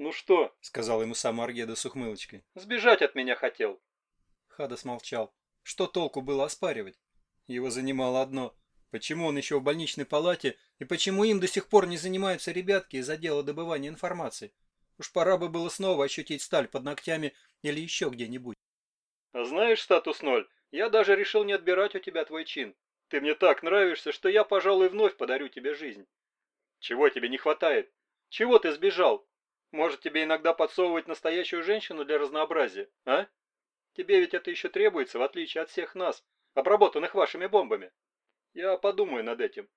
«Ну что?» — сказал ему сам Аргеда с ухмылочкой. «Сбежать от меня хотел». Хадас молчал. Что толку было оспаривать? Его занимало одно. Почему он еще в больничной палате и почему им до сих пор не занимаются ребятки из отдела добывания информации? Уж пора бы было снова ощутить сталь под ногтями или еще где-нибудь. А знаешь, статус ноль, я даже решил не отбирать у тебя твой чин. Ты мне так нравишься, что я, пожалуй, вновь подарю тебе жизнь. Чего тебе не хватает? Чего ты сбежал? Может, тебе иногда подсовывать настоящую женщину для разнообразия, а? Тебе ведь это еще требуется, в отличие от всех нас, обработанных вашими бомбами. Я подумаю над этим.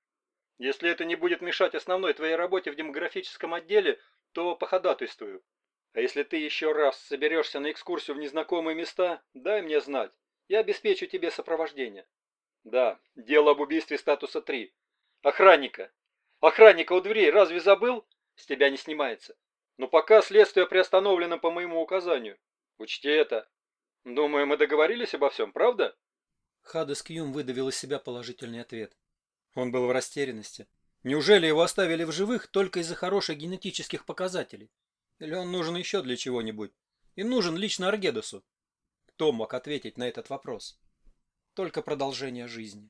Если это не будет мешать основной твоей работе в демографическом отделе, то походатайствую. А если ты еще раз соберешься на экскурсию в незнакомые места, дай мне знать. Я обеспечу тебе сопровождение. Да, дело об убийстве статуса 3. Охранника. Охранника у дверей разве забыл? С тебя не снимается. Но пока следствие приостановлено по моему указанию. Учти это. Думаю, мы договорились обо всем, правда? Хадес Кьюм выдавил из себя положительный ответ. Он был в растерянности. Неужели его оставили в живых только из-за хороших генетических показателей? Или он нужен еще для чего-нибудь? И нужен лично Аргедосу? Кто мог ответить на этот вопрос? Только продолжение жизни.